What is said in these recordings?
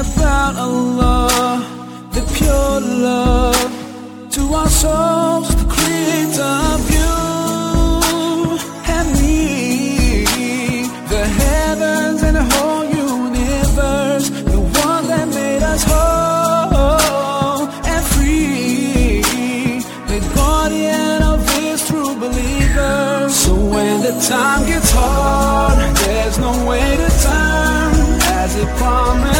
about Allah, the pure love to our souls, the creator of you and me, the heavens and the whole universe, the one that made us whole and free, the guardian of his true believers. So when the time gets hard, there's no way to turn, as it promised.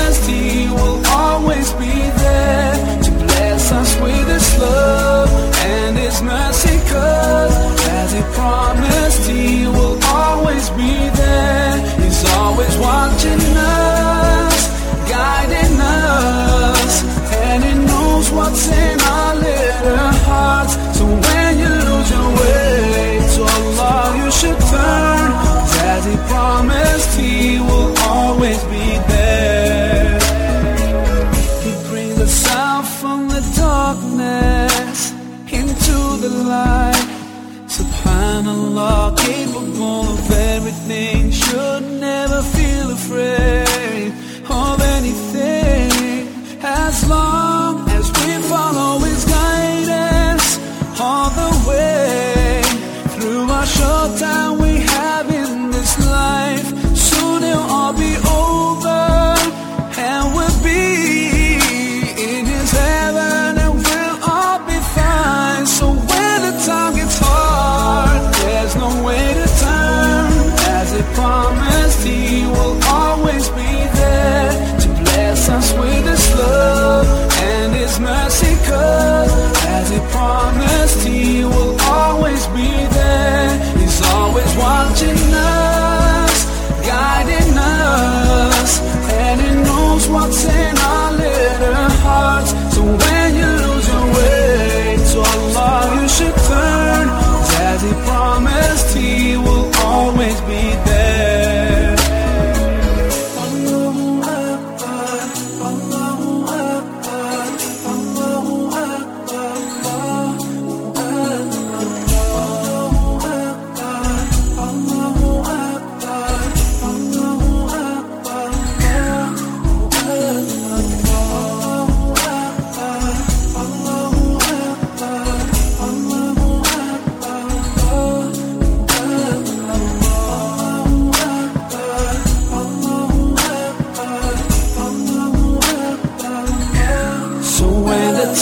the light. Subhanallah, capable of everything. Should never feel afraid of anything. As long knows what's in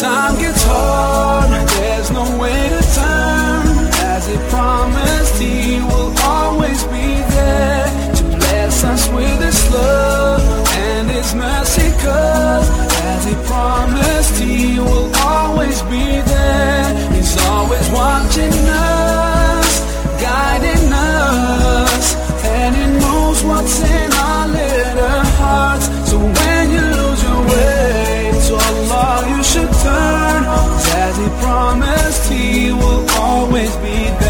time gets hard, there's no way to turn. As it promised, He will always be there to bless us with His love and His mercy. Cause as He promised, He will always be there. promised he will always be there.